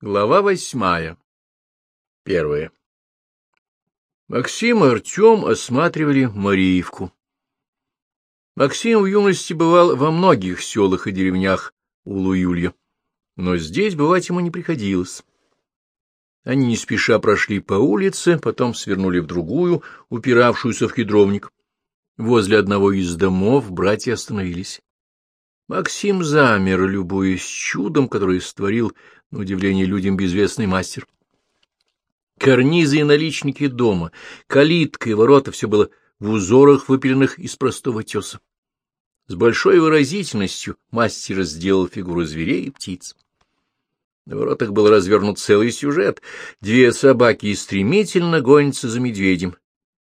Глава восьмая. Первая. Максим и Артем осматривали Мариевку. Максим в юности бывал во многих селах и деревнях Улу-Юлья, но здесь бывать ему не приходилось. Они не спеша прошли по улице, потом свернули в другую, упиравшуюся в кедровник. Возле одного из домов братья остановились. Максим замер, любуясь чудом, которое створил, на удивление людям, безвестный мастер. Карнизы и наличники дома, калитка и ворота — все было в узорах, выпиленных из простого теса. С большой выразительностью мастер сделал фигуру зверей и птиц. На воротах был развернут целый сюжет. Две собаки стремительно гонятся за медведем.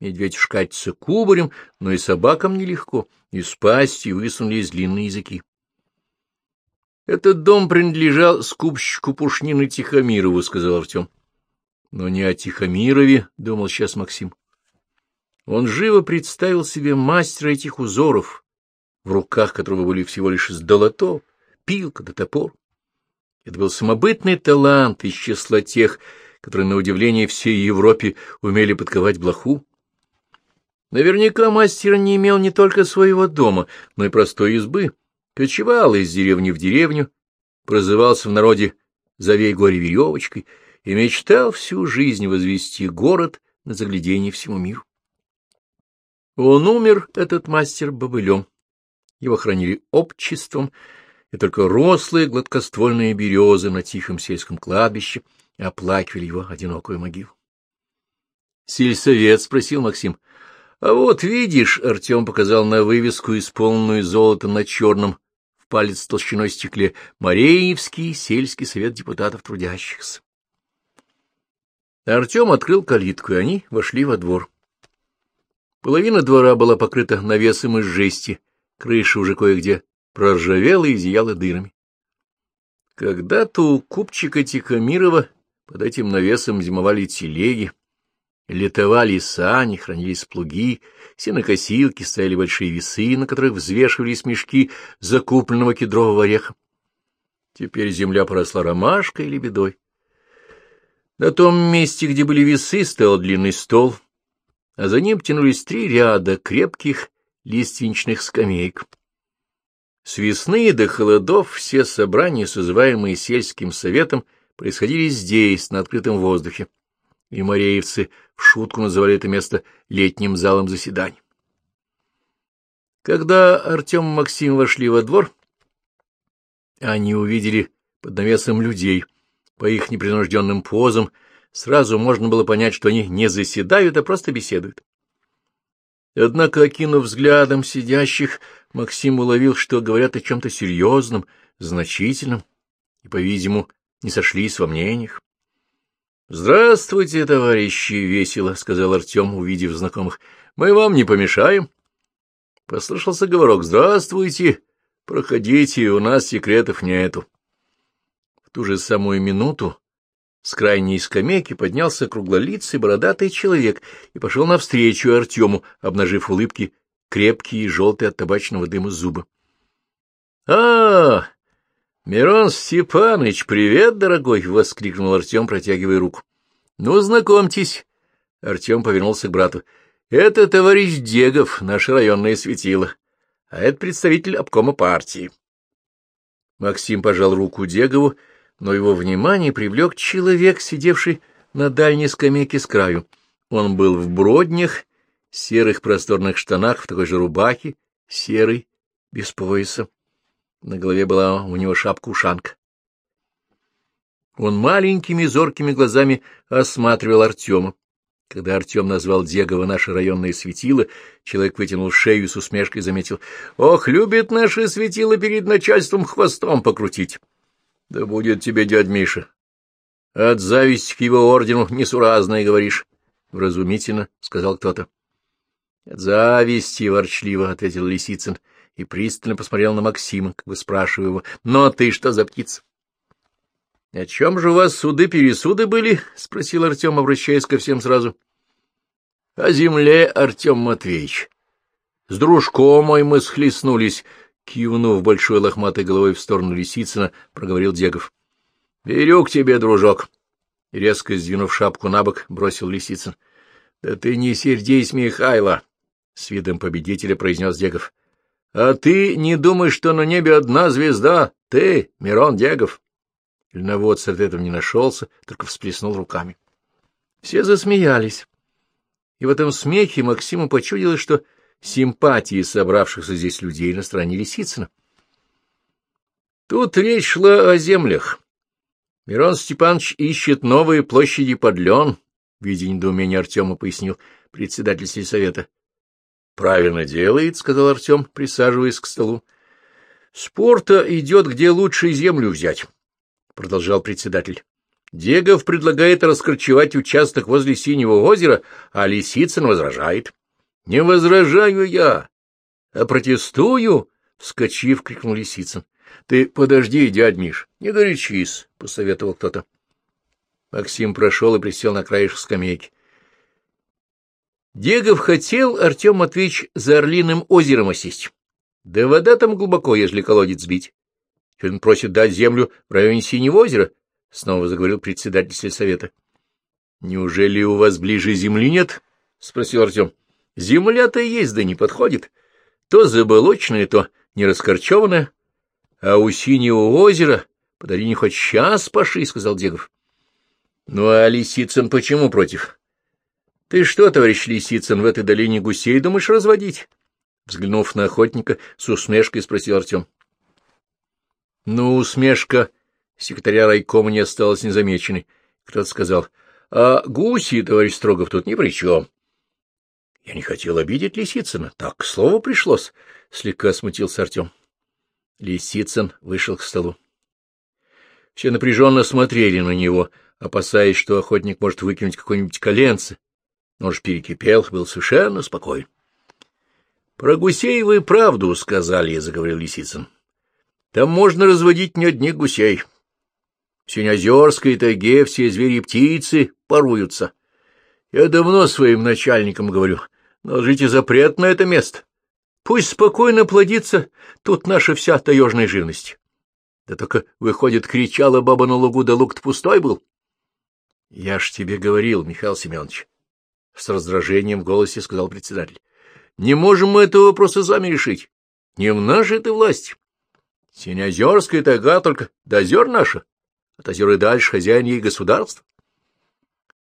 Медведь шкатится кубарем, но и собакам нелегко. Из пасти высунулись длинные языки. Этот дом принадлежал скупщику Пушнины Тихомирову, — сказал Артем. Но не о Тихомирове, — думал сейчас Максим. Он живо представил себе мастера этих узоров, в руках которого были всего лишь долото, пилка да топор. Это был самобытный талант из числа тех, которые, на удивление всей Европе, умели подковать блоху. Наверняка мастер не имел не только своего дома, но и простой избы кочевал из деревни в деревню, прозывался в народе «Завей горе веревочкой» и мечтал всю жизнь возвести город на загляденье всему миру. Он умер, этот мастер, бобылем. Его хранили обществом, и только рослые гладкоствольные березы на тихом сельском кладбище оплакивали его одинокую могилу. — Сельсовет? — спросил Максим. — А вот видишь, — Артем показал на вывеску, исполненную золотом на черном палец толщиной стекле Мареевский сельский совет депутатов трудящихся. Артем открыл калитку, и они вошли во двор. Половина двора была покрыта навесом из жести, крыша уже кое-где проржавела и зияла дырами. Когда-то у купчика Тихомирова под этим навесом зимовали телеги, летовали сани, хранились плуги, сенокосилки, стояли большие весы, на которых взвешивались мешки закупленного кедрового ореха. Теперь земля поросла ромашкой или бедой. На том месте, где были весы, стоял длинный стол, а за ним тянулись три ряда крепких лиственничных скамеек. С весны до холодов все собрания, созываемые сельским советом, происходили здесь, на открытом воздухе и мореевцы в шутку называли это место летним залом заседаний. Когда Артем и Максим вошли во двор, они увидели под навесом людей. По их непринужденным позам сразу можно было понять, что они не заседают, а просто беседуют. Однако, окинув взглядом сидящих, Максим уловил, что говорят о чем-то серьезном, значительном, и, по-видимому, не сошлись во мнениях. — Здравствуйте, товарищи, — весело, — сказал Артем, увидев знакомых. — Мы вам не помешаем. Послышался говорок. — Здравствуйте, проходите, у нас секретов нету. В ту же самую минуту с крайней скамейки поднялся круглолицый бородатый человек и пошел навстречу Артему, обнажив улыбки крепкие и желтые от табачного дыма зубы. — А, Мирон Степаныч, привет, дорогой! — воскликнул Артем, протягивая руку. — Ну, знакомьтесь. Артем повернулся к брату. — Это товарищ Дегов, наше районное светило, а это представитель обкома партии. Максим пожал руку Дегову, но его внимание привлек человек, сидевший на дальней скамейке с краю. Он был в броднях, серых просторных штанах, в такой же рубахе, серый, без пояса. На голове была у него шапка-ушанка. Он маленькими зоркими глазами осматривал Артема. Когда Артем назвал Дегова наше районное светило, человек вытянул шею с усмешкой и заметил. — Ох, любит наше светило перед начальством хвостом покрутить. — Да будет тебе, дядь Миша. От зависти к его ордену несуразное говоришь. — Вразумительно, — сказал кто-то. — От зависти, — ворчливо ответил Лисицын и пристально посмотрел на Максима, как бы спрашивая его, «Ну, а ты что за птица?» — О чем же у вас суды-пересуды были? — спросил Артем, обращаясь ко всем сразу. — О земле, Артем Матвеевич. С дружком мой мы схлестнулись, — кивнув большой лохматой головой в сторону Лисицына, проговорил Дегов. — Берю к тебе, дружок. Резко сдвинув шапку на бок, бросил Лисицын. — Да ты не сердись, Михайло! — с видом победителя произнес Дегов. — А ты не думаешь, что на небе одна звезда? Ты, Мирон Дегов? Льноводц от этого не нашелся, только всплеснул руками. Все засмеялись. И в этом смехе Максиму почудилось, что симпатии собравшихся здесь людей на стороне Лисицына. Тут речь шла о землях. Мирон Степанович ищет новые площади под лен, — видя недоумение Артема, пояснил председатель сельсовета. — Правильно делает, — сказал Артем, присаживаясь к столу. — Спорта идет, где лучше землю взять, — продолжал председатель. Дегов предлагает раскорчевать участок возле Синего озера, а Лисицын возражает. — Не возражаю я, а протестую, — вскочив, крикнул Лисицын. — Ты подожди, дядь Миш, не горячись, — посоветовал кто-то. Максим прошел и присел на краешек скамейки. Дегов хотел, Артем Матвеевич, за Орлиным озером осесть. Да вода там глубоко, ежели колодец сбить. Он просит дать землю в районе Синего озера, — снова заговорил председатель сельсовета. — Неужели у вас ближе земли нет? — спросил Артем. — Земля-то есть, да не подходит. То заболоченная, то нераскорчеванная. А у Синего озера по долине хоть час паши, — сказал Дегов. — Ну, а Лисицын почему против? — Ты что, товарищ Лисицын, в этой долине гусей думаешь разводить? Взглянув на охотника, с усмешкой спросил Артем. — Ну, усмешка секретаря райкома не осталась незамеченной. Кто-то сказал, — А гуси, товарищ Строгов, тут ни при чем. Я не хотел обидеть Лисицына. Так, к слову пришлось, — слегка смутился Артем. Лисицын вышел к столу. Все напряженно смотрели на него, опасаясь, что охотник может выкинуть какое-нибудь коленце. Нож перекипел, был совершенно спокоен. — Про гусей вы правду сказали, — заговорил Лисицын. — Там можно разводить не одних гусей. В Синязерской тайге все звери и птицы поруются. Я давно своим начальникам говорю, наложите запрет на это место. Пусть спокойно плодится тут наша вся таежная живность. Да только, выходит, кричала баба на лугу, да луг пустой был. — Я ж тебе говорил, Михаил Семенович, — с раздражением в голосе сказал председатель. — Не можем мы этого вопроса сами решить. Не в нашей ты власти. Синязерская тайга только дозер наша, от озер и дальше хозяин ей государство.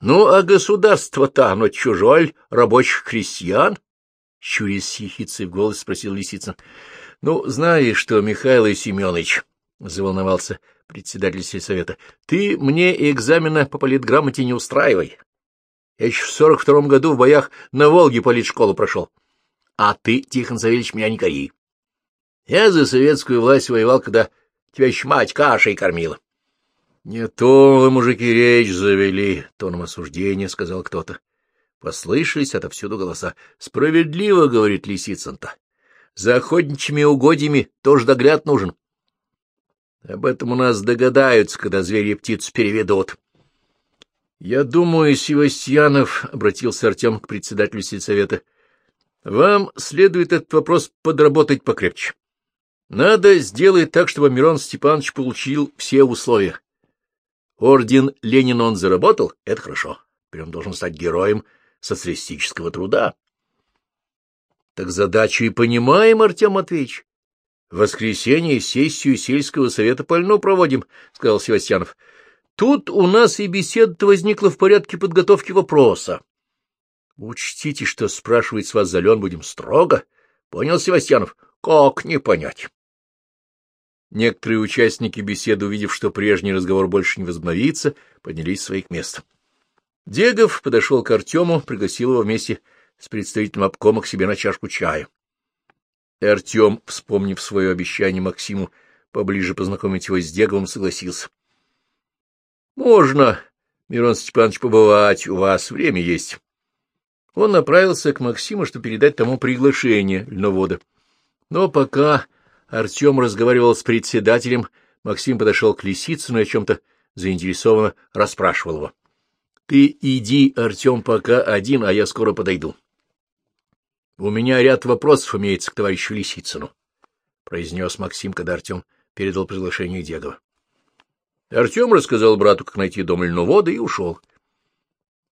Ну, а государство-то оно чужой рабочих крестьян, — щурясь с ехицей в голос спросил Лисицын. — Ну, знаешь что, Михаил Семенович, — заволновался председатель сельсовета, — ты мне экзамена по политграмоте не устраивай. Я еще в сорок втором году в боях на Волге политшколу прошел. А ты, Тихон Савельевич, меня не кори. Я за советскую власть воевал, когда тебя еще мать кашей кормила. — Не то вы, мужики, речь завели, — тоном осуждения сказал кто-то. Послышались отовсюду голоса. — Справедливо, — говорит Лисицын-то. За охотничьими угодьями тоже догляд нужен. Об этом у нас догадаются, когда звери и птицу переведут. — Я думаю, Севастьянов, — обратился Артем к председателю сельсовета, — вам следует этот вопрос подработать покрепче. Надо сделать так, чтобы Мирон Степанович получил все условия. Орден Ленина он заработал, это хорошо. Он должен стать героем социалистического труда. Так задачу и понимаем, Артем Матвеевич. В воскресенье сессию сельского совета польну проводим, — сказал Севастьянов. Тут у нас и беседа возникла в порядке подготовки вопроса. Учтите, что спрашивать с вас Зален будем строго. Понял, Севастьянов? Как не понять? Некоторые участники беседы, увидев, что прежний разговор больше не возобновится, поднялись с своих мест. Дегов подошел к Артему, пригласил его вместе с представителем обкома к себе на чашку чая. И Артем, вспомнив свое обещание Максиму поближе познакомить его с Деговым, согласился. — Можно, Мирон Степанович, побывать у вас, время есть. Он направился к Максиму, чтобы передать тому приглашение льновода. Но пока Артем разговаривал с председателем, Максим подошел к Лисицыну и о чем-то заинтересованно расспрашивал его. Ты иди, Артем, пока один, а я скоро подойду. — У меня ряд вопросов имеется к товарищу Лисицыну, — произнес Максим, когда Артем передал приглашение Дегова. Артем рассказал брату, как найти дом льновода, и ушел.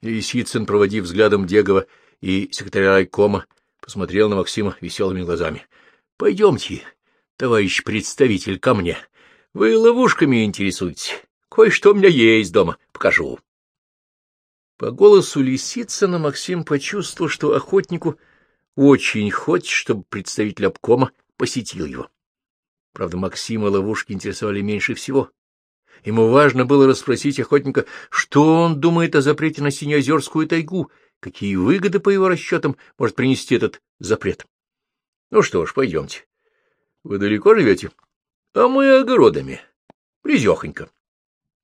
Лисицын, проводив взглядом Дегова и секретаря райкома, посмотрел на Максима веселыми глазами. — Пойдемте, товарищ представитель, ко мне. Вы ловушками интересуетесь. Кое-что у меня есть дома. Покажу. По голосу Лисицына Максим почувствовал, что охотнику очень хочет, чтобы представитель обкома посетил его. Правда, Максима ловушки интересовали меньше всего. Ему важно было расспросить охотника, что он думает о запрете на Синеозерскую тайгу, какие выгоды, по его расчетам, может принести этот запрет. Ну что ж, пойдемте. Вы далеко живете? А мы огородами. Близехонько.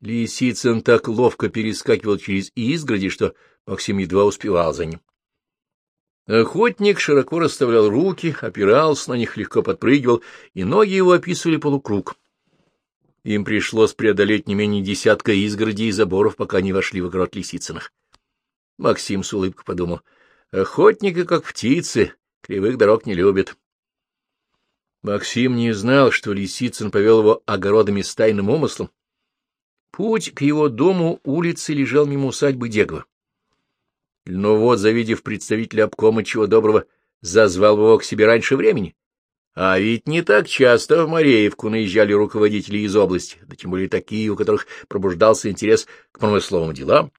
Лисицын так ловко перескакивал через изгороди, что Максим едва успевал за ним. Охотник широко расставлял руки, опирался на них, легко подпрыгивал, и ноги его описывали полукруг. Им пришлось преодолеть не менее десятка изгородей и заборов, пока они вошли в огород Лисицыных. Максим с улыбкой подумал, охотники, как птицы, кривых дорог не любят. Максим не знал, что Лисицын повел его огородами с тайным умыслом. Путь к его дому улицы лежал мимо усадьбы Дегова. Но вот, завидев представителя обкома чего доброго, зазвал его к себе раньше времени. А ведь не так часто в Мареевку наезжали руководители из области, да тем более такие, у которых пробуждался интерес к промысловым делам.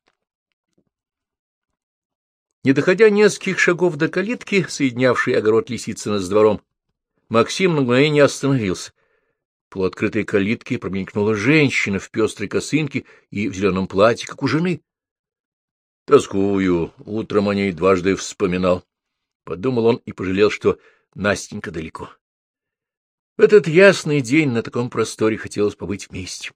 Не доходя нескольких шагов до калитки, соединявшей огород Лисицына с двором, Максим на мгновение остановился. В полуоткрытой калитке промелькнула женщина в пестрой косынке и в зеленом платье, как у жены. Тоскую, утром о ней дважды вспоминал. Подумал он и пожалел, что Настенька далеко. В этот ясный день на таком просторе хотелось побыть вместе.